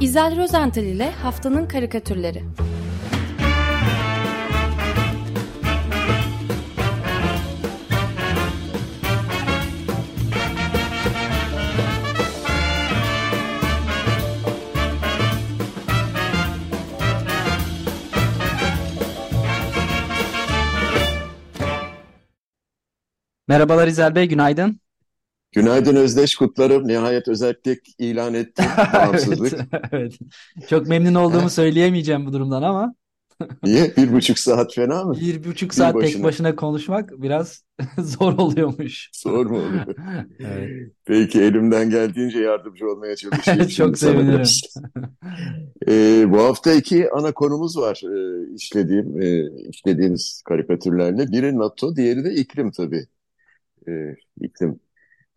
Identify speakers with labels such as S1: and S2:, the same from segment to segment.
S1: İzel Rozental ile Haftanın Karikatürleri
S2: Merhabalar İzel Bey, günaydın.
S3: Günaydın Özdeş kutlarım. Nihayet özellik ilan.
S2: Evet,
S3: Bağımsızlık.
S2: evet. Çok memnun olduğumu söyleyemeyeceğim bu durumdan ama
S3: Niye? Bir buçuk saat fena mı?
S2: bir buçuk
S3: Bir
S2: saat tek
S3: başına.
S2: başına konuşmak biraz zor oluyormuş.
S3: Zor mu oluyor?
S2: Evet,
S3: Peki elimden geldiğince yardımcı olmaya çalışayım
S2: çok sevinirim.
S3: Ee, bu hafta iki ana konumuz var ee, işlediğim, e, işlediğimiz karikatürlerle. Biri NATO, diğeri de iklim tabii. Ee, iklim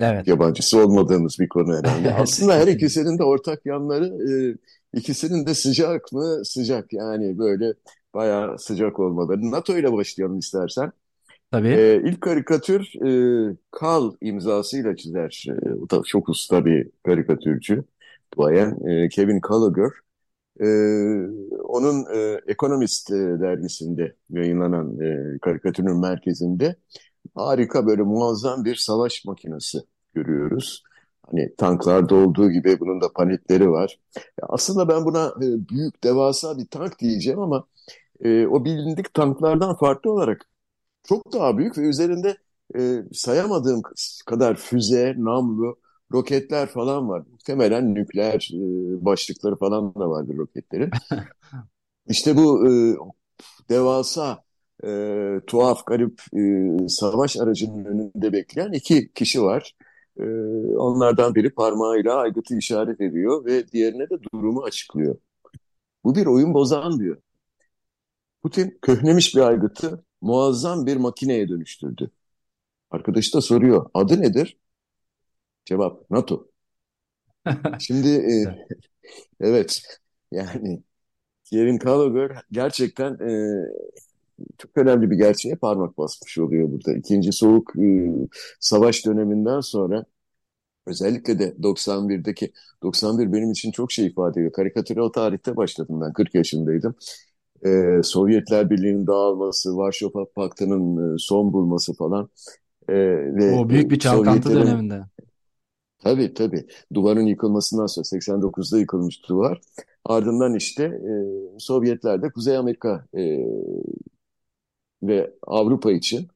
S2: Evet,
S3: yabancısı olmadığımız bir konu herhalde.
S2: evet,
S3: Aslında her ikisinin de ortak yanları, e, ikisinin de sıcak mı? Sıcak yani böyle bayağı sıcak olmaları. NATO ile başlayalım istersen.
S2: Tabii.
S3: Ee, ilk karikatür e, Kal imzasıyla çizer. E, o da çok usta bir karikatürcü. Duayen e, Kevin Gallagher. E, onun e, Economist e, dergisinde yayınlanan e, karikatürün merkezinde harika böyle muazzam bir savaş makinesi görüyoruz. Hani tanklarda olduğu gibi bunun da panelleri var. Aslında ben buna e, büyük devasa bir tank diyeceğim ama e, o bilindik tanklardan farklı olarak çok daha büyük ve üzerinde e, sayamadığım kadar füze, namlu, roketler falan var. Muhtemelen nükleer e, başlıkları falan da vardır roketlerin. İşte bu e, devasa, e, tuhaf, garip e, savaş aracının önünde bekleyen iki kişi var. E, onlardan biri parmağıyla aygıtı işaret ediyor ve diğerine de durumu açıklıyor. Bu bir oyun bozan diyor. Putin köhnemiş bir aygıtı muazzam bir makineye dönüştürdü. Arkadaş da soruyor, adı nedir? Cevap, NATO. Şimdi e, evet yani Kevin Gallagher gerçekten e, çok önemli bir gerçeğe parmak basmış oluyor burada. İkinci Soğuk e, Savaş döneminden sonra özellikle de 91'deki 91 benim için çok şey ifade ediyor. Karikatüre o tarihte başladım ben 40 yaşındaydım. E, Sovyetler Birliği'nin dağılması, Varşova Paktı'nın e, son bulması falan e, ve
S2: O büyük
S3: e,
S2: bir çalkantı
S3: Sovyetlerin
S2: döneminde.
S3: tabii tabii duvarın yıkılmasından sonra 89'da yıkılmış duvar. Ardından işte e, Sovyetler de Kuzey Amerika e, ve Avrupa için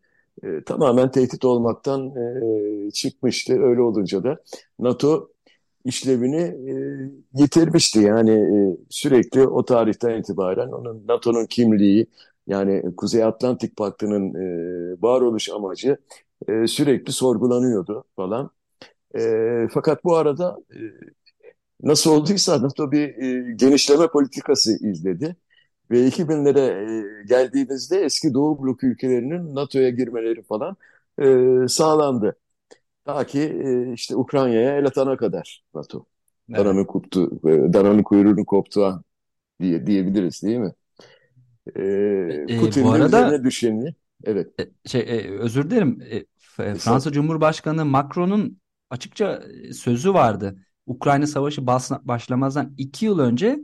S3: e, tamamen tehdit olmaktan e, çıkmıştı. Öyle olunca da NATO işlevini e, yitirmişti. Yani e, sürekli o tarihten itibaren onun NATO'nun kimliği yani Kuzey Atlantik Paktı'nın e, varoluş amacı e, sürekli sorgulanıyordu falan. E, fakat bu arada e, nasıl olduysa NATO bir e, genişleme politikası izledi. Ve 2000'lere e, geldiğimizde eski Doğu Blok ülkelerinin NATO'ya girmeleri falan e, sağlandı. Ta ki e, işte Ukrayna'ya el atana kadar NATO.
S2: Evet.
S3: Dananın koptu, e, dananın kuyruğunun koptuğu an diye diyebiliriz değil mi? E,
S2: E,
S3: Putin
S2: bu
S3: de
S2: arada
S3: üzerine düşeni, evet,
S2: e, şey e, özür dilerim. E, Fransa Cumhurbaşkanı Macron'un açıkça e, sözü vardı. Ukrayna Savaşı başlamazdan iki yıl önce e,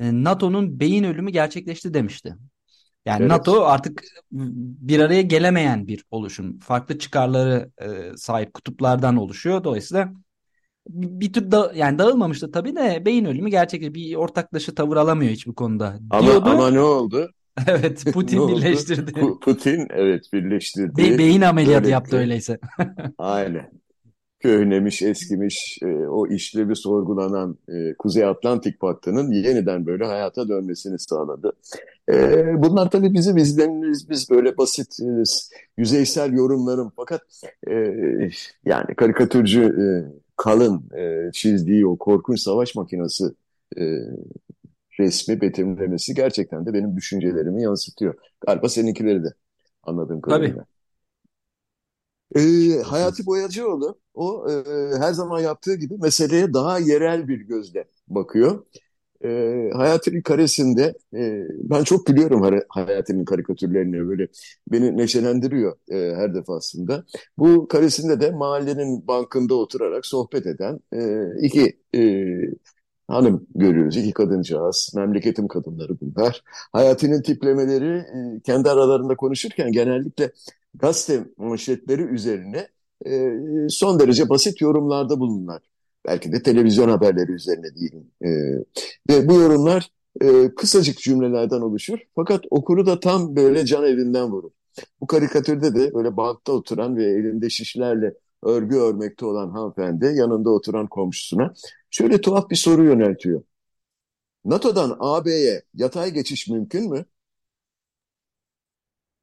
S2: NATO'nun beyin ölümü gerçekleşti demişti. Yani
S3: evet,
S2: NATO artık bir araya gelemeyen bir oluşum. Farklı çıkarları e, sahip kutuplardan oluşuyor. Dolayısıyla bir, tür da, yani dağılmamıştı tabii de beyin ölümü gerçekleşti. Bir ortaklaşa tavır alamıyor hiçbir konuda
S3: ama
S2: diyordu.
S3: ama ne oldu?
S2: Evet, Putin birleştirdi.
S3: Pu- Putin evet
S2: Be-
S3: birleştirdi.
S2: beyin ameliyatı yaptı
S3: Böylelikle
S2: öyleyse.
S3: aynen. Köhnemiş, eskimiş, e, o işlevi sorgulanan e, Kuzey Atlantik Paktı'nın yeniden böyle hayata dönmesini sağladı. E, bunlar tabii bizim izlenimimiz, biz böyle basit, e, yüzeysel yorumlarım fakat e, yani karikatürcü e, Kalın e, çizdiği o korkunç savaş makinesi e, resmi betimlemesi gerçekten de benim düşüncelerimi yansıtıyor. Galiba seninkileri de anladığım
S2: Tabii,
S3: kadarıyla. Ee,
S2: kesinlikle.
S3: Hayati Boyacıoğlu o e, her zaman yaptığı gibi meseleye daha yerel bir gözle bakıyor. E, Hayati'nin karesinde e, ben çok gülüyorum Hay- Hayati'nin karikatürlerine böyle beni neşelendiriyor e, her defasında. Bu karesinde de mahallenin bankında oturarak sohbet eden e, iki e, hanım görüyoruz. İki kadıncağız. Memleketim kadınları bunlar. Hayatının tiplemeleri e, kendi aralarında konuşurken genellikle gazete manşetleri üzerine e, son derece basit yorumlarda bulunurlar. Belki de televizyon haberleri üzerine diyelim. E, ve bu yorumlar e, kısacık cümlelerden oluşur. Fakat okuru da tam böyle can evinden vurur. Bu karikatürde de böyle bankta oturan ve elinde şişlerle örgü örmekte olan hanımefendi yanında oturan komşusuna şöyle tuhaf bir soru yöneltiyor. NATO'dan AB'ye yatay geçiş mümkün mü?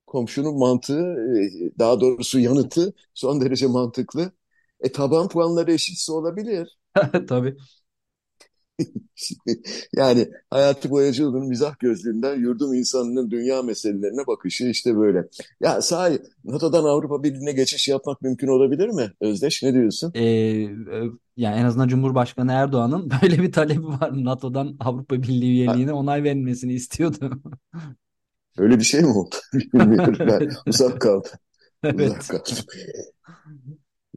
S3: Komşunun mantığı, e, daha doğrusu yanıtı son derece mantıklı. E taban puanları eşitse olabilir.
S2: Tabii.
S3: Yani Hayati Boyacıoğlu'nun mizah gözlüğünden yurdum insanının dünya meselelerine bakışı işte böyle. Ya sahi NATO'dan Avrupa Birliği'ne geçiş yapmak mümkün olabilir mi? Özdeş ne diyorsun?
S2: Ee, e, yani en azından Cumhurbaşkanı Erdoğan'ın böyle bir talebi var. NATO'dan Avrupa Birliği üyeliğine onay verilmesini istiyordu.
S3: Öyle bir şey mi oldu? Bilmiyorum ben uzak kaldım.
S2: Evet.
S3: Uzak kaldım.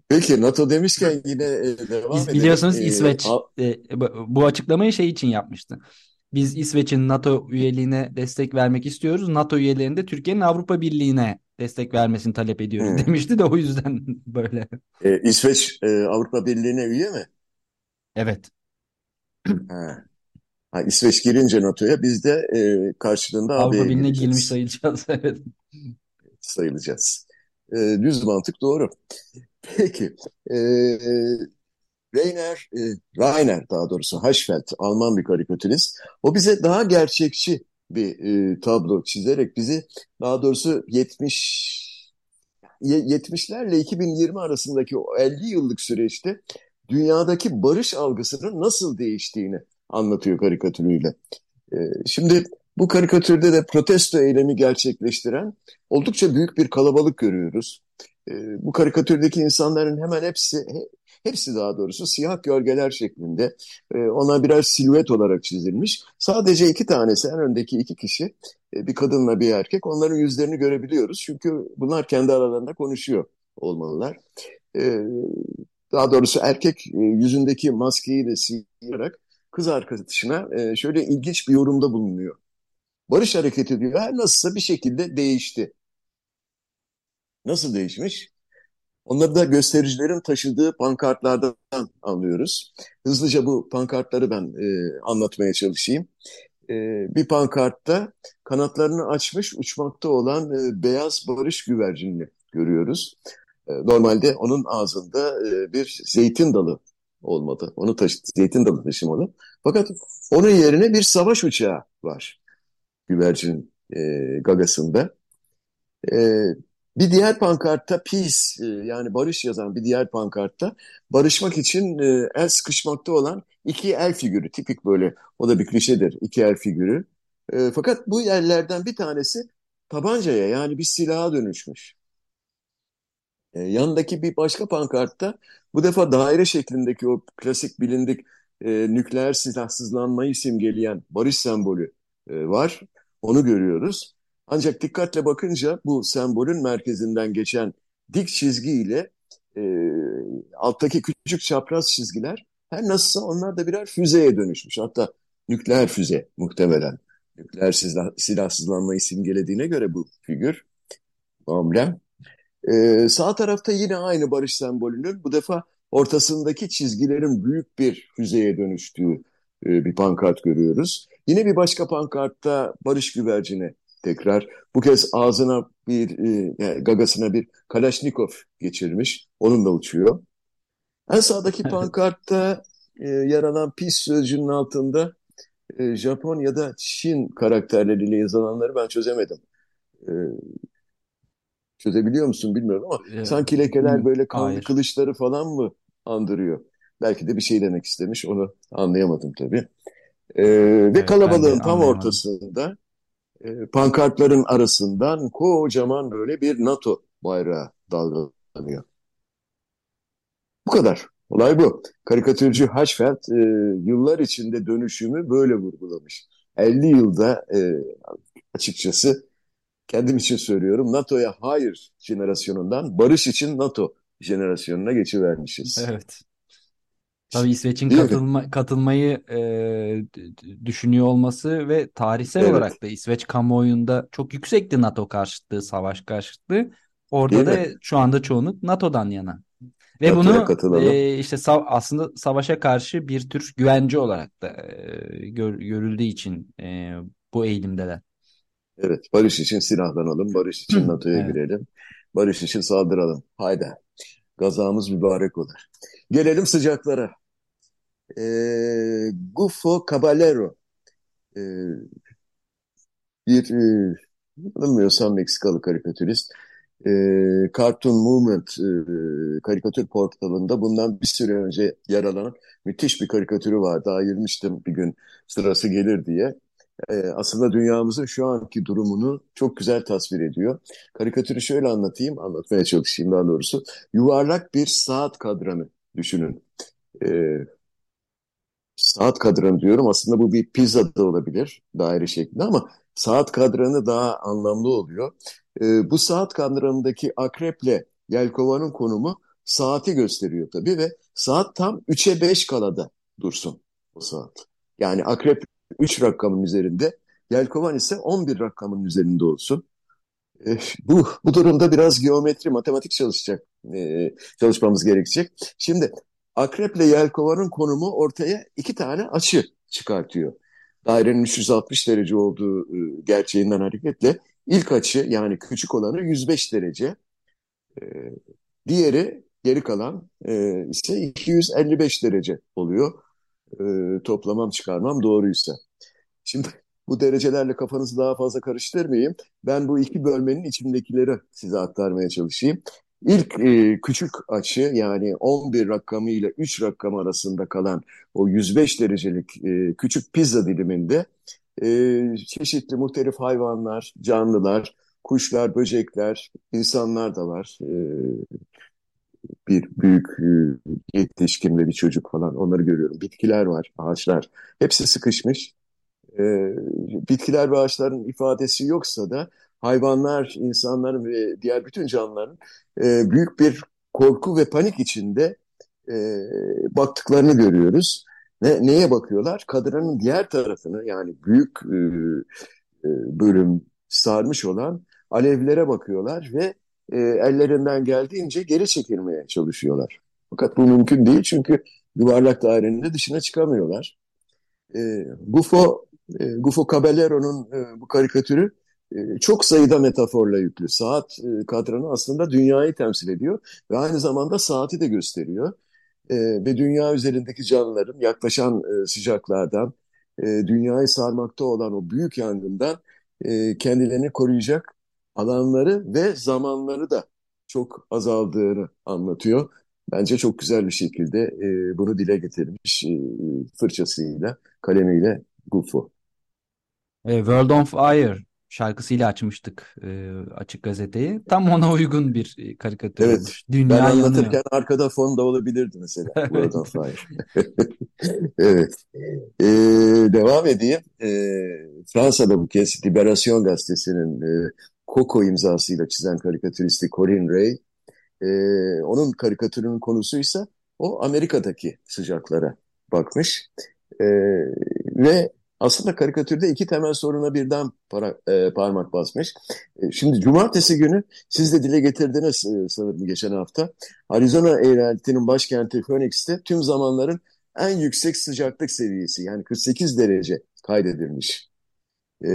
S3: Peki NATO demişken yine e, devam edelim.
S2: Biliyorsunuz
S3: E,
S2: İsveç e, bu açıklamayı şey için yapmıştı. Biz İsveç'in NATO üyeliğine destek vermek istiyoruz. NATO üyelerinin de Türkiye'nin Avrupa Birliği'ne destek vermesini talep ediyoruz
S3: hmm.
S2: demişti de o yüzden böyle.
S3: E, İsveç e, Avrupa Birliği'ne üye mi?
S2: Evet.
S3: Ha. Ha, İsveç girince NATO'ya biz de e, karşılığında
S2: Avrupa Birliği'ne girmiş sayılacağız. Evet.
S3: sayılacağız. E, düz mantık doğru. Peki, e, Rainer, e, Rainer daha doğrusu Hirschfeld, Alman bir karikatürist. O bize daha gerçekçi bir e, tablo çizerek bizi daha doğrusu 70 ye- 70'lerle 2020 arasındaki o 50 yıllık süreçte dünyadaki barış algısının nasıl değiştiğini anlatıyor karikatürüyle. E, şimdi bu karikatürde de protesto eylemi gerçekleştiren oldukça büyük bir kalabalık görüyoruz. E, bu karikatürdeki insanların hemen hepsi, he- hepsi daha doğrusu siyah gölgeler şeklinde e, ona birer silüet olarak çizilmiş. Sadece iki tanesi, en öndeki iki kişi, e, bir kadınla bir erkek, onların yüzlerini görebiliyoruz. Çünkü bunlar kendi aralarında konuşuyor olmalılar. E, daha doğrusu erkek e, yüzündeki maskeyi de sıyırarak kız arkadaşına e, şöyle ilginç bir yorumda bulunuyor. Barış hareketi diyor, her nasılsa bir şekilde değişti. Nasıl değişmiş? Onları da göstericilerin taşıdığı pankartlardan anlıyoruz. Hızlıca bu pankartları ben e, anlatmaya çalışayım. E, bir pankartta kanatlarını açmış uçmakta olan e, beyaz barış güvercinini görüyoruz. E, normalde onun ağzında e, bir zeytin dalı olmalı. Onu taşı zeytin dalı taşımalı. Fakat onun yerine bir savaş uçağı var güvercin e, gagasında. E, bir diğer pankartta peace e, yani barış yazan bir diğer pankartta barışmak için e, el sıkışmakta olan iki el figürü tipik böyle o da bir klişedir iki el figürü. E, fakat bu yerlerden bir tanesi tabancaya yani bir silaha dönüşmüş. E, yanındaki bir başka pankartta bu defa daire şeklindeki o klasik bilindik e, nükleer silahsızlanmayı simgeleyen barış sembolü e, var. Onu görüyoruz. Ancak dikkatle bakınca bu sembolün merkezinden geçen dik çizgiyle e, alttaki küçük çapraz çizgiler her nasılsa onlar da birer füzeye dönüşmüş. Hatta nükleer füze muhtemelen. Nükleer silah, silahsızlanmayı simgelediğine göre bu figür, bu. E, sağ tarafta yine aynı barış sembolünün bu defa ortasındaki çizgilerin büyük bir füzeye dönüştüğü e, bir pankart görüyoruz. Yine bir başka pankartta barış güvercini tekrar. Bu kez ağzına bir, e, yani gagasına bir Kalaşnikov geçirmiş. Onunla uçuyor. En sağdaki pankartta e, yer alan pis sözcüğünün altında e, Japon ya da Çin karakterleriyle yazılanları ben çözemedim. E, çözebiliyor musun bilmiyorum ama
S2: E,
S3: sanki lekeler böyle kanlı
S2: hayır.
S3: kılıçları falan mı andırıyor? Belki de bir şey demek istemiş. Onu anlayamadım tabii. E, ve
S2: Evet ben
S3: kalabalığın tam ortasında e, pankartların arasından kocaman böyle bir NATO bayrağı dalgalanıyor. Bu kadar. Olay bu. Karikatürcü Hirschfeld e, yıllar içinde dönüşümü böyle vurgulamış. 50 yılda e, açıkçası kendim için söylüyorum NATO'ya hayır jenerasyonundan barış için NATO jenerasyonuna geçivermişiz.
S2: Evet. Tabii İsveç'in katılma, katılmayı e, düşünüyor olması ve tarihsel evet. olarak da İsveç kamuoyunda çok yüksekti NATO karşıtlığı, savaş karşıtlığı. Orada Değil da mi? şu anda çoğunluk NATO'dan yana. Ve bunu e, işte sav aslında savaşa karşı bir tür güvence olarak da e, gör görüldüğü için e, bu eğilimdeler.
S3: Evet, barış için silahlanalım, barış için NATO'ya evet. girelim, barış için saldıralım. Haydi, gazamız mübarek olur. Gelelim sıcaklara. E, Gufo Caballero, e, bir e, bilmiyorsam Meksikalı karikatürist, e, Cartoon Movement e, karikatür portalında bundan bir süre önce yer alan müthiş bir karikatürü vardı. Ayırmıştım bir gün sırası gelir diye. E, aslında dünyamızın şu anki durumunu çok güzel tasvir ediyor. Karikatürü şöyle anlatayım, anlatmaya çalışayım daha doğrusu. Yuvarlak bir saat kadranı düşünün. E, saat kadranı diyorum aslında bu bir pizza da olabilir daire şeklinde ama saat kadranı daha anlamlı oluyor. E, bu saat kadranındaki akreple yelkovanın konumu saati gösteriyor tabii ve saat tam 3'e 5 kalada dursun o saat. Yani akrep 3 rakamın üzerinde, yelkovan ise 11 rakamın üzerinde olsun. E, bu, bu durumda biraz geometri, matematik çalışacak, e, çalışmamız gerekecek. Şimdi akreple yelkovanın konumu ortaya iki tane açı çıkartıyor. Dairenin 360 derece olduğu e, gerçeğinden hareketle ilk açı yani küçük olanı 105 derece. E, diğeri geri kalan e, ise 255 derece oluyor. Toplamam çıkarmam doğruysa. Şimdi bu derecelerle kafanızı daha fazla karıştırmayayım. Ben bu iki bölmenin içindekileri size aktarmaya çalışayım. İlk e, küçük açı yani 11 rakamı ile 3 rakam arasında kalan o 105 derecelik e, küçük pizza diliminde e, çeşitli muhtelif hayvanlar, canlılar, kuşlar, böcekler, insanlar da var. E, bir büyük e, yetişkin ve bir çocuk falan onları görüyorum. Bitkiler var, ağaçlar. Hepsi sıkışmış. E, bitkiler ve ağaçların ifadesi yoksa da hayvanlar, insanların ve diğer bütün canlıların e, büyük bir korku ve panik içinde e, baktıklarını görüyoruz. Ne, neye bakıyorlar? Kadranın diğer tarafını yani büyük e, e, bölüm sarmış olan alevlere bakıyorlar ve e, ellerinden geldiğince geri çekilmeye çalışıyorlar. Fakat bu mümkün değil çünkü yuvarlak dairenin de dışına çıkamıyorlar. E, Gufo, e, Gufo Caballero'nun e, bu karikatürü e, çok sayıda metaforla yüklü. Saat e, kadranı aslında dünyayı temsil ediyor ve aynı zamanda saati de gösteriyor. E, ve dünya üzerindeki canlıların yaklaşan sıcaklardan, dünyayı sarmakta olan o büyük yangından kendilerini koruyacak alanları ve zamanları da çok azaldığını anlatıyor. Bence çok güzel bir şekilde bunu dile getirmiş fırçasıyla, kalemiyle Gufo.
S2: World on Fire şarkısıyla açmıştık e, Açık Gazete'yi. Tam ona uygun bir e, karikatür
S3: evet, olmuş. Dünya ben anlatırken yanıyor. arkada fon da olabilirdi mesela. evet. evet. Ee, devam edeyim. Ee, Fransa'da bu kez Liberasyon Gazetesi'nin e, Coco imzasıyla çizen karikatüristi Corinne Ray. E, onun karikatürünün konusuysa o Amerika'daki sıcaklara bakmış. E, ve aslında karikatürde iki temel soruna birden para, e, parmak basmış. E, şimdi cumartesi günü siz de dile getirdiniz e, sanırım geçen hafta. Arizona eyaletinin başkenti Phoenix'te tüm zamanların en yüksek sıcaklık seviyesi yani 48 derece kaydedilmiş. E,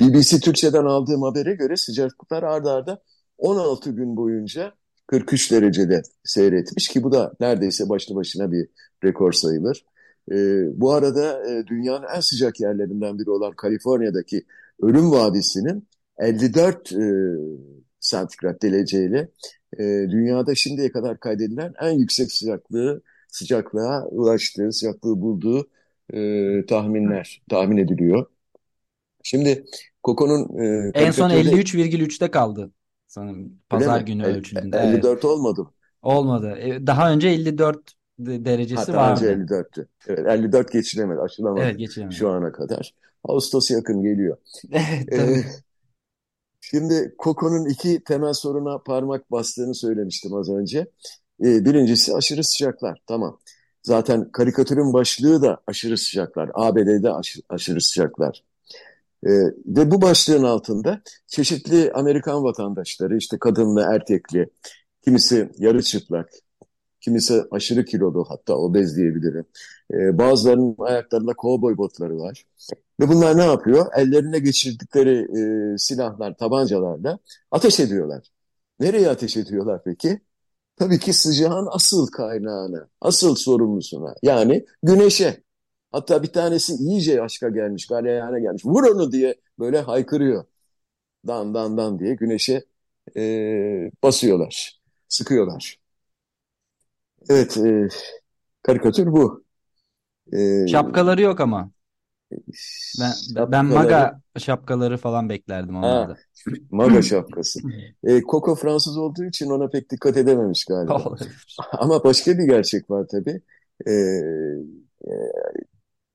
S3: BBC Türkçe'den aldığım habere göre sıcaklıklar ardarda arda 16 gün boyunca 43 derecede seyretmiş ki bu da neredeyse başlı başına bir rekor sayılır. E, bu arada e, dünyanın en sıcak yerlerinden biri olan Kaliforniya'daki Ölüm Vadisi'nin 54 e, santigrat dereceyle e, dünyada şimdiye kadar kaydedilen en yüksek sıcaklığı sıcaklığa ulaştığı, sıcaklığı bulduğu e, tahminler, tahmin ediliyor. Şimdi Koko'nun...
S2: E, en son 53,3'te kaldı sanırım pazar günü ölçüldüğünde.
S3: 54 evet. olmadı.
S2: Olmadı. E, daha önce 54 derecesi vardı.
S3: önce 54'tü. Evet, 54 geçilemedi, aşılamadı evet, geçilemedi. şu ana kadar. Ağustos yakın geliyor.
S2: evet. Ee,
S3: şimdi Koko'nun iki temel soruna parmak bastığını söylemiştim az önce. Ee, birincisi aşırı sıcaklar. Tamam. Zaten karikatürün başlığı da aşırı sıcaklar. ABD'de aşırı sıcaklar. E, ve bu başlığın altında çeşitli Amerikan vatandaşları işte kadınlı, erkekli, kimisi yarı çıplak, kimisi aşırı kilolu hatta obez diyebilirim. E, bazılarının ayaklarında kovboy botları var. Ve bunlar ne yapıyor? Ellerine geçirdikleri e, silahlar, tabancalarla ateş ediyorlar. Nereye ateş ediyorlar peki? Tabii ki sıcağın asıl kaynağına, asıl sorumlusuna yani güneşe. Hatta bir tanesi iyice aşka gelmiş, galeyana gelmiş. Vur onu diye böyle haykırıyor. Dan dan dan diye güneşe e, basıyorlar, sıkıyorlar. Evet, e, karikatür bu.
S2: E, Şapkaları yok ama. Ben, ben maga şapkaları falan beklerdim onlarda.
S3: maga şapkası. E, Coco Fransız olduğu için ona pek dikkat edememiş galiba. Ama başka bir gerçek var tabii. E, e,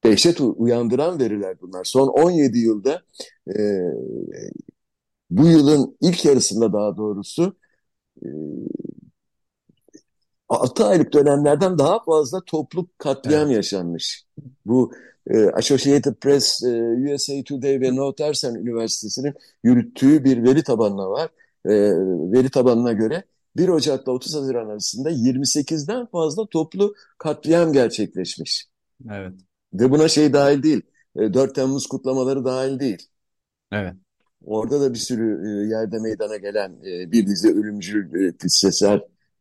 S3: dehşet uyandıran veriler bunlar. Son 17 yılda e, bu yılın ilk yarısında daha doğrusu e, 6 aylık dönemlerden daha fazla toplu katliam evet. yaşanmış. Bu e, Associated Press, e, USA Today ve Northwestern Üniversitesi'nin yürüttüğü bir veri tabanına var. E, veri tabanına göre 1 Ocak'la 30 Haziran arasında 28'den fazla toplu katliam gerçekleşmiş.
S2: Evet.
S3: Ve buna şey dahil değil, e, 4 Temmuz kutlamaları dahil değil.
S2: Evet.
S3: Orada da bir sürü e, yerde meydana gelen e, bir dizi ölümcül, e,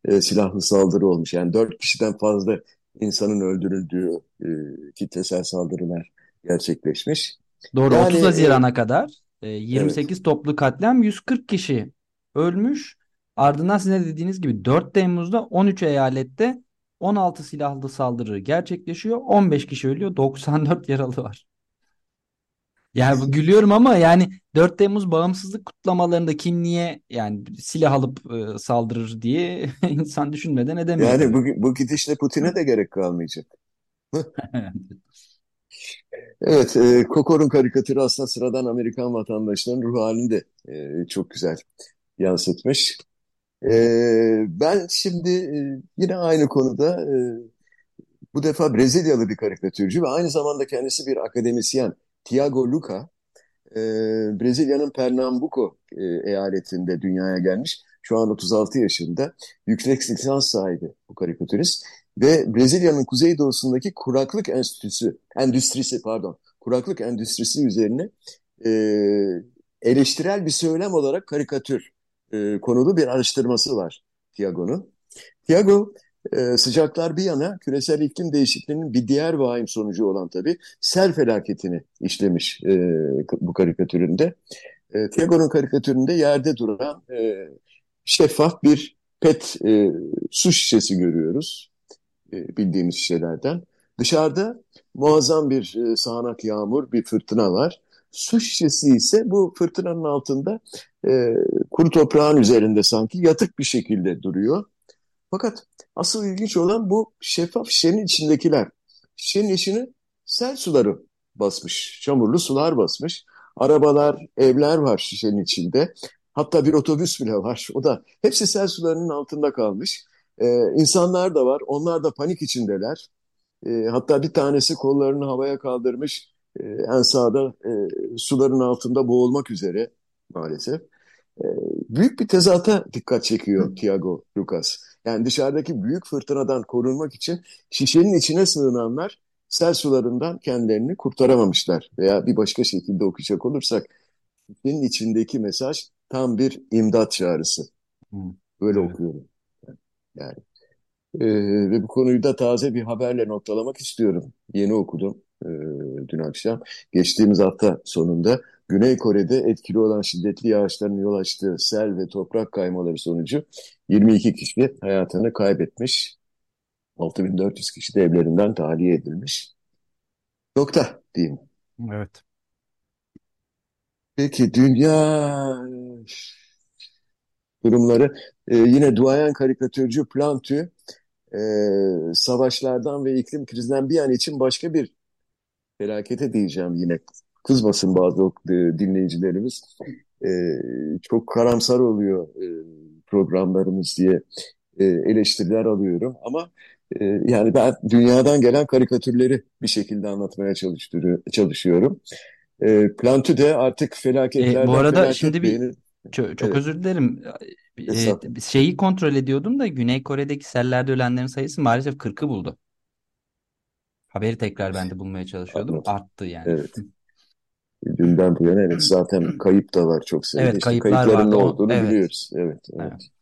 S3: e, silahlı saldırı olmuş. Yani dört kişiden fazla insanın öldürüldüğü e, kitlesel saldırılar gerçekleşmiş.
S2: Doğru yani, 30 Haziran'a e, kadar e, 28 evet. toplu katliam 140 kişi ölmüş. Ardından sizin dediğiniz gibi 4 Temmuz'da 13 eyalette 16 silahlı saldırı gerçekleşiyor. 15 kişi ölüyor. 94 yaralı var. Yani gülüyorum ama yani 4 Temmuz bağımsızlık kutlamalarında kim niye yani silah alıp e, saldırır diye insan düşünmeden edemiyor.
S3: Yani bu, bu gidişle Putin'e de gerek kalmayacak. evet, e, Kokor'un karikatürü aslında sıradan Amerikan vatandaşlarının ruh halini de e, çok güzel yansıtmış. E, ben şimdi e, yine aynı konuda e, bu defa Brezilyalı bir karikatürcü ve aynı zamanda kendisi bir akademisyen Tiago Luca e, Brezilya'nın Pernambuco e, eyaletinde dünyaya gelmiş. Şu an 36 yaşında. Yüksek lisans sahibi bu karikatürist. Ve Brezilya'nın kuzeydoğusundaki kuraklık enstitüsü, endüstrisi pardon, kuraklık endüstrisi üzerine e, eleştirel bir söylem olarak karikatür e, konulu bir araştırması var Tiago'nun. Tiago ee, sıcaklar bir yana küresel iklim değişikliğinin bir diğer vahim sonucu olan tabii sel felaketini işlemiş e, bu karikatüründe. E, Tiago'nun karikatüründe yerde duran e, şeffaf bir pet e, su şişesi görüyoruz e, bildiğimiz şişelerden. Dışarıda muazzam bir e, sağanak yağmur, bir fırtına var. Su şişesi ise bu fırtınanın altında e, kuru toprağın üzerinde sanki yatık bir şekilde duruyor. Fakat asıl ilginç olan bu şeffaf şişenin içindekiler. Şişenin içini sel suları basmış, çamurlu sular basmış. Arabalar, evler var şişenin içinde. Hatta bir otobüs bile var. O da hepsi sel sularının altında kalmış. Ee, insanlar da var. Onlar da panik içindeler. Ee, hatta bir tanesi kollarını havaya kaldırmış. Ee, en sağda e, suların altında boğulmak üzere maalesef. Ee, büyük bir tezata dikkat çekiyor Tiago Lucas. Yani dışarıdaki büyük fırtınadan korunmak için şişenin içine sığınanlar sel sularından kendilerini kurtaramamışlar. Veya bir başka şekilde okuyacak olursak şişenin içindeki mesaj tam bir imdat çağrısı. Böyle evet. okuyorum. Yani. Ee, ve bu konuyu da taze bir haberle noktalamak istiyorum. Yeni okudum e, dün akşam. Geçtiğimiz hafta sonunda Güney Kore'de etkili olan şiddetli yağışların yol açtığı sel ve toprak kaymaları sonucu 22 kişi hayatını kaybetmiş. 6400 kişi de evlerinden tahliye edilmiş. Nokta diyeyim.
S2: Evet.
S3: Peki dünya durumları ee, yine duayen karikatürcü Plantü e, savaşlardan ve iklim krizinden bir an için başka bir felakete diyeceğim yine kızmasın bazı e, dinleyicilerimiz. E, çok karamsar oluyor e, programlarımız diye e, eleştiriler alıyorum. Ama E, yani ben dünyadan gelen karikatürleri bir şekilde anlatmaya çalışıyorum. E, Plantu de artık felaketlerden
S2: E, bu arada
S3: felaket
S2: şimdi bir
S3: beğenir.
S2: çok, çok
S3: Evet,
S2: özür dilerim. E,
S3: estağfurullah.
S2: şeyi kontrol ediyordum da Güney Kore'deki sellerde ölenlerin sayısı maalesef 40'ı buldu. Haberi tekrar ben de bulmaya çalışıyordum.
S3: Anladım.
S2: Arttı yani.
S3: Evet. Dünden bu yana evet zaten kayıp da var çok sayıda.
S2: Evet
S3: İşte
S2: kayıplar
S3: kayıpların ne olduğunu
S2: evet.
S3: biliyoruz. Evet, evet.
S2: Evet.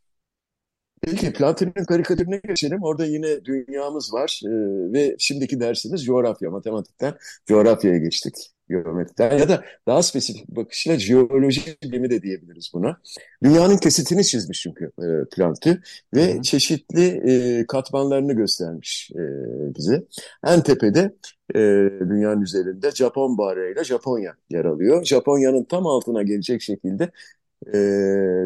S3: Peki Platin'in karikatürüne geçelim. Orada yine dünyamız var Ee, ve şimdiki dersimiz coğrafya, matematikten coğrafyaya geçtik. Geometriden ya da daha spesifik bakışla jeoloji bilimi de diyebiliriz buna. Dünyanın kesitini çizmiş çünkü e, Plantin
S2: Hı
S3: ve
S2: hı.
S3: çeşitli e, katmanlarını göstermiş e, bize. En tepede e, dünyanın üzerinde Japon bayrağıyla Japonya yer alıyor. Japonya'nın tam altına gelecek şekilde e,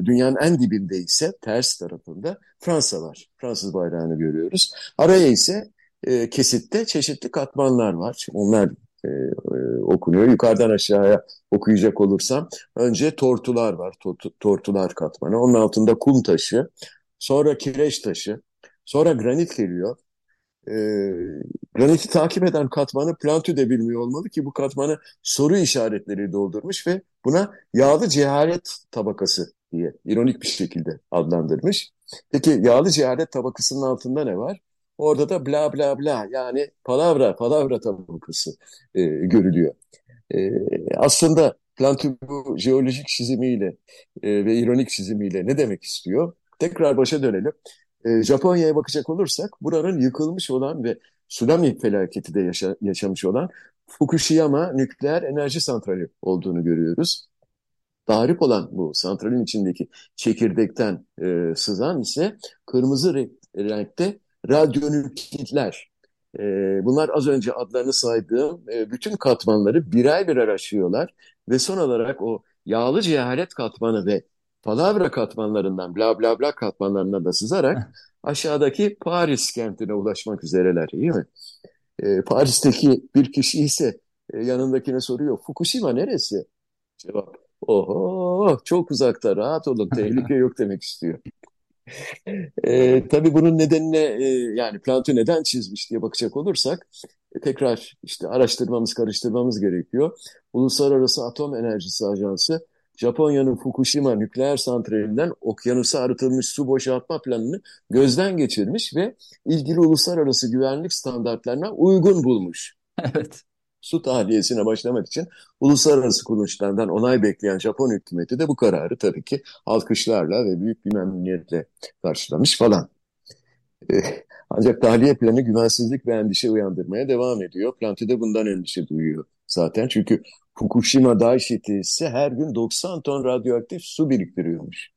S3: dünyanın en dibinde ise ters tarafında Fransa var. Fransız bayrağını görüyoruz. Araya ise e, kesitte çeşitli katmanlar var. Onlar e, e, okunuyor. Yukarıdan aşağıya okuyacak olursam önce tortular var. Tortu- tortular katmanı. Onun altında kum taşı, sonra kireç taşı, sonra granit geliyor. E, graniti takip eden katmanı Plantü de bilmiyor olmalı ki bu katmanı soru işaretleri doldurmuş ve buna yağlı cehalet tabakası diye ironik bir şekilde adlandırmış. Peki yağlı cehalet tabakasının altında ne var? Orada da bla bla bla yani palavra palavra tabakası e, görülüyor. E, aslında Plantü bu jeolojik çizimiyle e, ve ironik çizimiyle ne demek istiyor? Tekrar başa dönelim. E, Japonya'ya bakacak olursak buranın yıkılmış olan ve tsunami felaketi de yaşa- yaşamış olan Fukushima nükleer enerji santrali olduğunu görüyoruz. Tarif olan bu santralin içindeki çekirdekten e, sızan ise kırmızı renk, renkte radyonükleitler. E, bunlar az önce adlarını saydığım e, bütün katmanları birer birer aşıyorlar ve son olarak o yağlı cehalet katmanı ve palavra katmanlarından bla bla bla katmanlarına da sızarak aşağıdaki Paris kentine ulaşmak üzereler, iyi mi? E, Paris'teki bir kişi ise e, yanındakine soruyor, Fukushima neresi? Cevap, oho çok uzakta rahat olun tehlike yok demek istiyor. E, tabii bunun nedenine e, yani Platon neden çizmiş diye bakacak olursak e, tekrar işte araştırmamız karıştırmamız gerekiyor. Uluslararası Atom Enerjisi Ajansı Japonya'nın Fukushima nükleer santralinden okyanusa arıtılmış su boşaltma planını gözden geçirmiş ve ilgili uluslararası güvenlik standartlarına uygun bulmuş.
S2: Evet.
S3: Su tahliyesine başlamak için uluslararası kuruluşlardan onay bekleyen Japon hükümeti de bu kararı tabii ki alkışlarla ve büyük bir memnuniyetle karşılamış falan. Eh, Ancak tahliye planı güvensizlik ve endişe uyandırmaya devam ediyor. Planti de bundan endişe duyuyor zaten. Çünkü Fukushima Daiichi tesisi her gün 90 ton radyoaktif su biriktiriyormuş.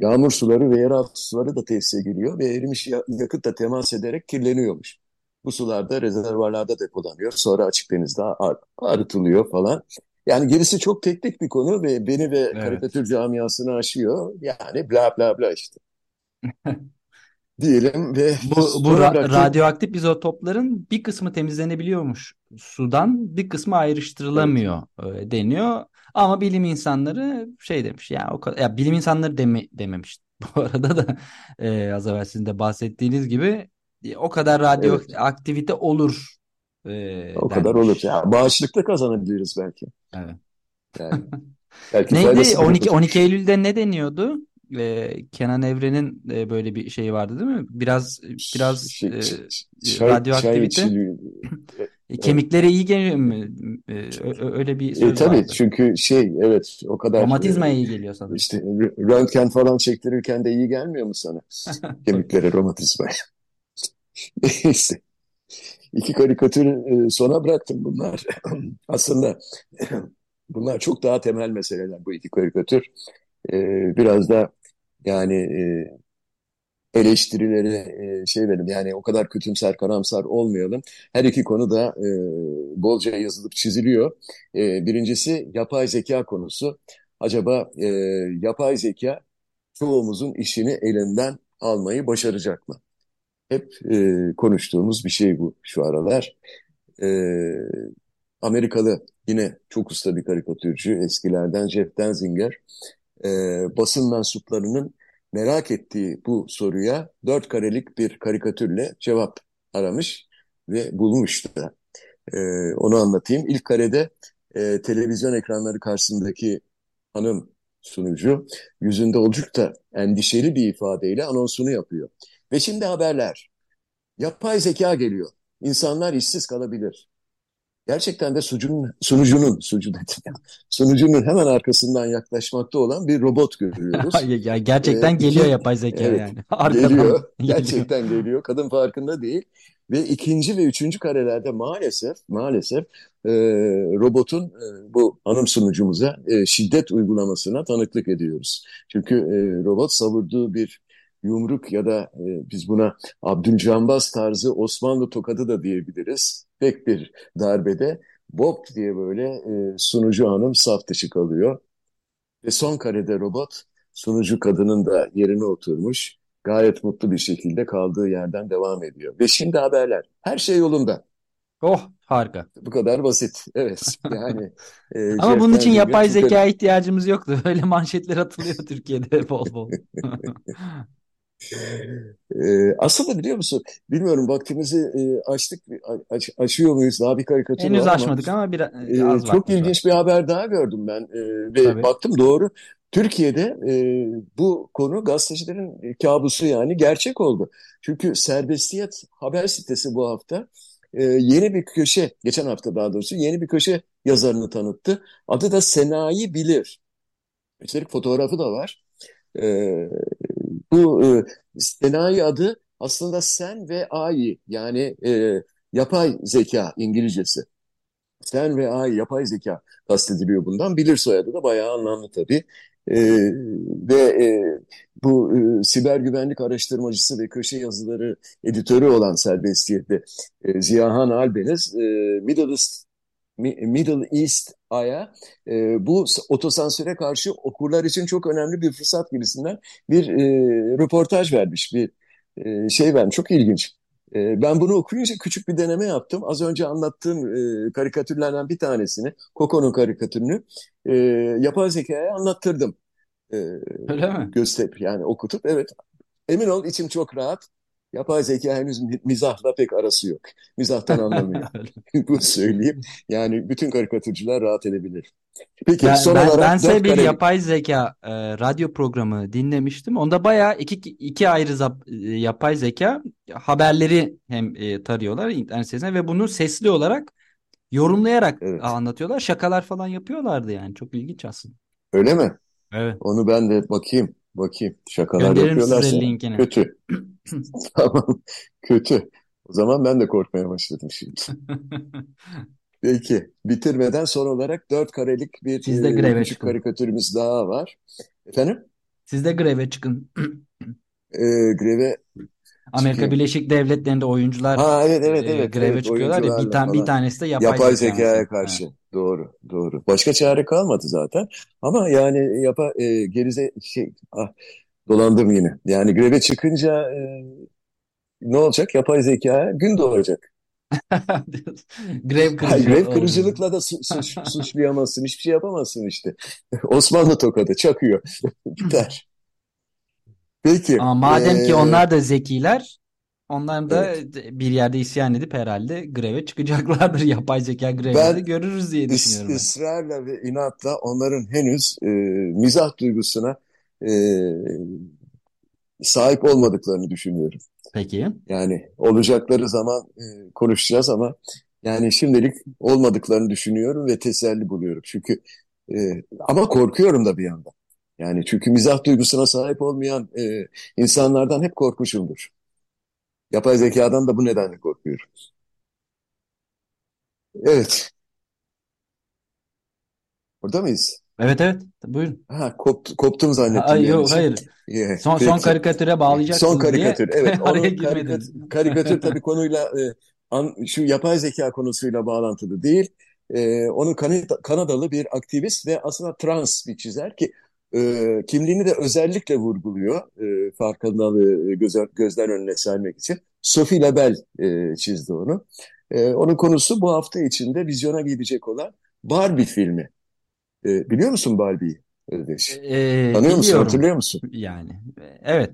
S3: Yağmur suları ve yeraltı suları da tesise giriyor ve erimiş ya- yakıtla temas ederek kirleniyormuş. Bu sular da rezervuarlarda depolanıyor. Sonra açık denizde ar- arıtılıyor falan. Yani gerisi çok teknik bir konu ve beni ve
S2: Evet.
S3: karikatür camiasını aşıyor. Yani bla bla bla işte. Diyelim ve
S2: Bu, bu ra-
S3: bırakayım.
S2: radyoaktif izotopların bir kısmı temizlenebiliyormuş sudan, bir kısmı
S3: Evet.
S2: ayrıştırılamıyor e, deniyor. Ama bilim insanları şey demiş ya o kadar ya bilim insanları deme, dememiş. Bu arada da e, az evvel sizin de bahsettiğiniz gibi e, o kadar
S3: Evet.
S2: radyoaktivite olur e,
S3: O kadar olur.
S2: denmiş.
S3: Ya, bağışıklık kazanabiliriz belki.
S2: Evet.
S3: Yani belki
S2: Neydi?
S3: faydası
S2: 12
S3: dokunur.
S2: 12 Eylül'de ne deniyordu? Ee, Kenan Evren'in e, böyle bir şeyi vardı değil mi? Biraz biraz
S3: Şey,
S2: e, e, radyoaktivite e, kemiklere iyi geliyor mu? E, öyle bir
S3: E,
S2: söz
S3: tabii
S2: vardı.
S3: çünkü şey evet o kadar
S2: Romatizmaya
S3: e,
S2: iyi geliyor sanırım.
S3: işte rö- röntgen falan çektirirken de iyi gelmiyor mu sana? Kemiklere romatizma. Neyse. İki karikatür e, sona bıraktım bunlar. Aslında bunlar çok daha temel meseleler bu iki karikatür. E, biraz da yani e, eleştirileri e, şey verelim yani o kadar kötümser karamsar olmayalım. Her iki konu da e, bolca yazılıp çiziliyor. E, birincisi yapay zeka konusu. Acaba e, yapay zeka çoğumuzun işini elinden almayı başaracak mı? Hep e, konuştuğumuz bir şey bu şu aralar. E, Amerikalı yine çok usta bir karikatürcü eskilerden Jeff Denzinger e, basın mensuplarının merak ettiği bu soruya dört karelik bir karikatürle cevap aramış ve bulmuş da. E, onu anlatayım. İlk karede e, televizyon ekranları karşısındaki hanım sunucu yüzünde oldukça endişeli bir ifadeyle anonsunu yapıyor. Ve şimdi haberler. Yapay zeka geliyor. İnsanlar işsiz kalabilir. Gerçekten de sucunun, sunucunun, sucu sunucunun hemen arkasından yaklaşmakta olan bir robot görüyoruz.
S2: ya gerçekten ee, geliyor yapay zeka
S3: evet,
S2: yani.
S3: Arkadan geliyor, gerçekten geliyor. geliyor. Kadın farkında değil. Ve ikinci ve üçüncü karelerde maalesef maalesef e, robotun e, bu hanım sunucumuza e, şiddet uygulamasına tanıklık ediyoruz. Çünkü e, robot savurduğu bir yumruk ya da e, biz buna Abdülcambaz tarzı Osmanlı tokadı da diyebiliriz. Pek bir darbede Bob diye böyle e, sunucu hanım saf dışı kalıyor. Ve son karede robot sunucu kadının da yerine oturmuş. Gayet mutlu bir şekilde kaldığı yerden devam ediyor. Ve şimdi haberler. Her şey yolunda.
S2: Oh harika.
S3: Bu kadar basit. Evet. Yani
S2: e, Ama bunun için yapay zeka ihtiyacımız yoktu. Öyle manşetler atılıyor Türkiye'de bol bol.
S3: Ee, aslında biliyor musun? Bilmiyorum vaktimizi e, açtık, aç, açıyor muyuz? Daha bir karikatür
S2: Henüz
S3: var
S2: açmadık ama, ama biraz
S3: e, az Çok ilginç var. bir haber daha gördüm ben e, ve Tabii. baktım doğru. Türkiye'de e, bu konu gazetecilerin kabusu yani gerçek oldu. Çünkü Serbestiyet haber sitesi bu hafta e, yeni bir köşe, geçen hafta daha doğrusu yeni bir köşe yazarını tanıttı. Adı da Senayi Bilir. Üstelik fotoğrafı da var. E, bu e, Senayi adı aslında sen ve AI yani e, yapay zeka İngilizcesi. Sen ve AI yapay zeka kastediliyor bundan. Bilir soyadı da bayağı anlamlı tabii. E, ve e, bu e, siber güvenlik araştırmacısı ve köşe yazıları editörü olan serbestiyetli e, Ziyahan Albeniz e, Middle East Middle East Ay'a e, bu otosansüre karşı okurlar için çok önemli bir fırsat gibisinden bir e, röportaj vermiş, bir e, şey vermiş. Çok ilginç. E, ben bunu okuyunca küçük bir deneme yaptım. Az önce anlattığım e, karikatürlerden bir tanesini, Coco'nun karikatürünü e, yapay zekaya anlattırdım.
S2: E, Öyle mi?
S3: Göster, yani okutup evet. Emin ol içim çok rahat. Yapay zeka henüz mizahla pek arası yok. Mizahtan anlamıyor. Bunu söyleyeyim. Yani bütün karikatürcüler rahat edebilir.
S2: Peki ben, son ben, olarak ben size bir kare... yapay zeka e, radyo programı dinlemiştim. Onda bayağı iki, iki ayrı zap, e, yapay zeka haberleri hem e, tarıyorlar internet sitesine ve bunu sesli olarak yorumlayarak evet. anlatıyorlar. Şakalar falan yapıyorlardı yani. Çok ilginç aslında.
S3: Öyle mi?
S2: Evet.
S3: Onu ben de bakayım. Bakayım. Şakalar Gönderirim yapıyorlarsa kötü. Tamam. Kötü. O zaman ben de korkmaya başladım şimdi. Peki. Bitirmeden son olarak dört karelik bir
S2: Siz de greve
S3: küçük
S2: çıkın.
S3: karikatürümüz daha var. Efendim?
S2: Siz de greve çıkın.
S3: E, greve
S2: Amerika çıkayım. Birleşik Devletleri'nde oyuncular
S3: ha, evet, evet, evet,
S2: greve
S3: evet,
S2: çıkıyorlar ya bir, tane, bir tanesi de yapay,
S3: yapay zekaya karşı. Evet. Doğru, doğru. Başka çare kalmadı zaten. Ama yani yapa e, gerize şey ah, dolandım yine. Yani greve çıkınca e, ne olacak? Yapay zeka gün doğacak.
S2: grev
S3: kırıcılık. grev kırıcılıkla da su, suç, suçlayamazsın. Hiçbir şey yapamazsın işte. Osmanlı tokadı çakıyor. Biter. Peki.
S2: Ama madem ee, ki onlar da zekiler onlar da evet. bir yerde isyan edip herhalde greve çıkacaklardır. Yapay zeka grevinde görürüz diye düşünüyorum. Ben.
S3: ısrarla ve inatla onların henüz e, mizah duygusuna e, sahip olmadıklarını düşünüyorum.
S2: Peki.
S3: Yani olacakları zaman e, konuşacağız ama yani şimdilik olmadıklarını düşünüyorum ve teselli buluyorum. Çünkü e, ama korkuyorum da bir yandan. Yani çünkü mizah duygusuna sahip olmayan e, insanlardan hep korkmuşumdur. Yapay zekadan da bu nedenle korkuyorum. Evet. Burada mıyız?
S2: Evet evet. Buyurun.
S3: Ha, kopt, koptum zannettim. Ha,
S2: yok hayır. Yeah, son, son karikatüre bağlayacaksınız
S3: Son karikatür.
S2: diye.
S3: Evet. Onun karikatür, karikatür tabii konuyla e, an, şu yapay zeka konusuyla bağlantılı değil. E, onun Kanada, Kanadalı bir aktivist ve aslında trans bir çizer ki e, kimliğini de özellikle vurguluyor. E, farkındalığı göz, gözden önüne sermek için. Sophie Label e, çizdi onu. E, onun konusu bu hafta içinde vizyona gidecek olan Barbie filmi. E, biliyor musun Barbie'yi? Özdeş?
S2: Ee,
S3: Tanıyor musun, hatırlıyor musun?
S2: Yani evet.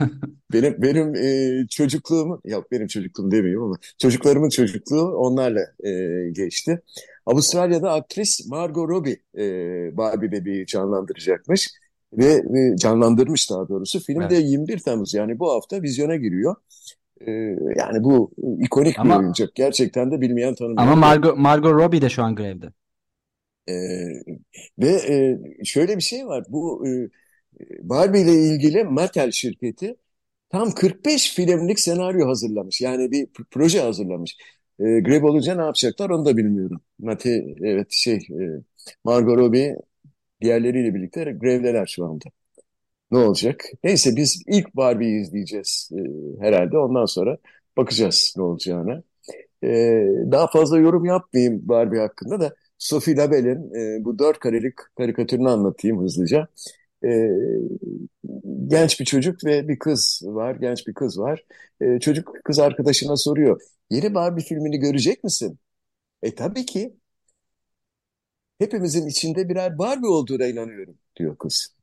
S3: Benim benim e, çocukluğum, yok benim çocukluğum demeyeyim ama çocuklarımın çocukluğu onlarla e, geçti. Avustralya'da aktris Margot Robbie e, Barbie bebeği canlandıracakmış ve e, canlandırmış daha doğrusu. Film de
S2: Evet.
S3: 21 Temmuz yani bu hafta vizyona giriyor. E, yani bu ikonik bir
S2: Ama
S3: oyuncak. Gerçekten de bilmeyen
S2: ama
S3: tanımayan bir
S2: Margot, Margot Robbie de şu an grevde.
S3: E, ve e, şöyle bir şey var. Bu e, Barbie ile ilgili Mattel şirketi tam 45 filmlik senaryo hazırlamış. Yani bir proje hazırlamış. E, grev olunca ne yapacaklar onu da bilmiyorum. Mate, evet şey e, Margot Robbie diğerleriyle birlikte grevdeler şu anda. Ne olacak? Neyse biz ilk Barbie'yi izleyeceğiz e, herhalde. Ondan sonra bakacağız ne olacağına. E, daha fazla yorum yapmayayım Barbie hakkında da Sophie Labelle'in e, bu dört karelik karikatürünü anlatayım hızlıca. E, genç bir çocuk ve bir kız var, genç bir kız var. E, çocuk kız arkadaşına soruyor, yeni Barbie filmini görecek misin? E tabii ki hepimizin içinde birer Barbie olduğuna inanıyorum diyor kız.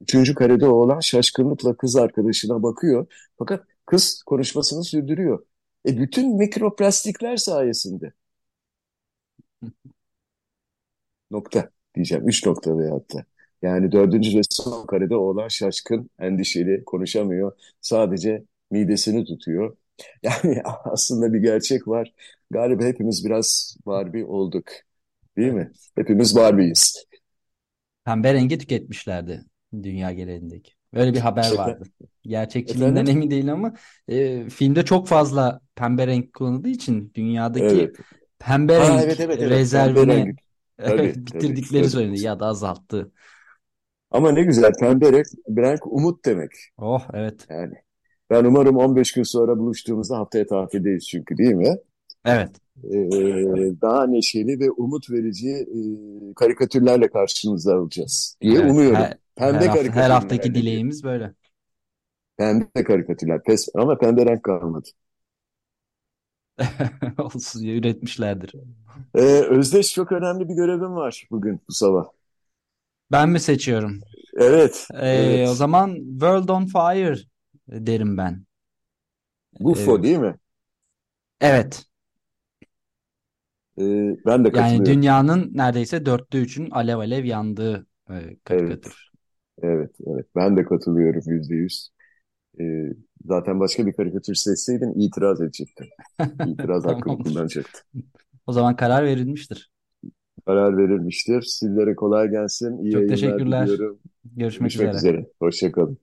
S3: Üçüncü karede oğlan şaşkınlıkla kız arkadaşına bakıyor. Fakat kız konuşmasını sürdürüyor. E bütün mikroplastikler sayesinde. Nokta diyeceğim. Üç nokta veyahut da. Yani dördüncü ve son karede oğlan şaşkın, endişeli, konuşamıyor. Sadece midesini tutuyor. Yani aslında bir gerçek var. Galiba hepimiz biraz Barbie olduk. Değil mi? Hepimiz Barbie'yiz.
S2: Pembe rengi tüketmişlerdi dünya genelindeki. Öyle bir haber vardı. Gerçekçiliğinden
S3: Efendim?
S2: emin değilim ama e, filmde çok fazla pembe renk kullanıldığı için dünyadaki
S3: Evet.
S2: pembe
S3: Ha
S2: renk
S3: evet evet evet. Pembe
S2: rezervini
S3: rengi. Tabii
S2: bitirdikleri
S3: tabii.
S2: söyleniyor ya da azalttı.
S3: Ama ne güzel pembe renk, renk umut demek.
S2: Oh evet.
S3: Yani ben umarım 15 gün sonra buluştuğumuzda haftaya tatildeyiz çünkü değil mi?
S2: Evet.
S3: Ee, daha neşeli ve umut verici e, karikatürlerle karşınızda olacağız diye
S2: Evet.
S3: umuyorum.
S2: Her,
S3: Pembe
S2: her, hafta, her haftaki dileğimiz böyle.
S3: Pembe karikatürler. Pes, ama pembe renk kalmadı.
S2: Olsun ya, üretmişlerdir.
S3: Ee, Özdeş çok önemli bir görevim var bugün bu sabah.
S2: Ben mi seçiyorum?
S3: Evet,
S2: Ee, o
S3: evet.
S2: zaman World on Fire derim ben. Ee,
S3: Gufo değil mi?
S2: evet.
S3: Ee, ben de
S2: Yani
S3: katılıyorum.
S2: dünyanın neredeyse dörtte üçün alev alev yandığı e,
S3: Evet,
S2: karikatür.
S3: evet, evet. Ben de katılıyorum yüzde yüz. Ee, zaten başka bir karikatür seçseydin itiraz edecektim. İtiraz hakkımı
S2: Tamamdır.
S3: kullanacaktım.
S2: O zaman karar verilmiştir.
S3: Karar verilmiştir. Sizlere kolay gelsin. İyi
S2: Çok teşekkürler.
S3: diliyorum.
S2: Görüşmek
S3: Görüşmek
S2: üzere.
S3: üzere. Hoşça kalın.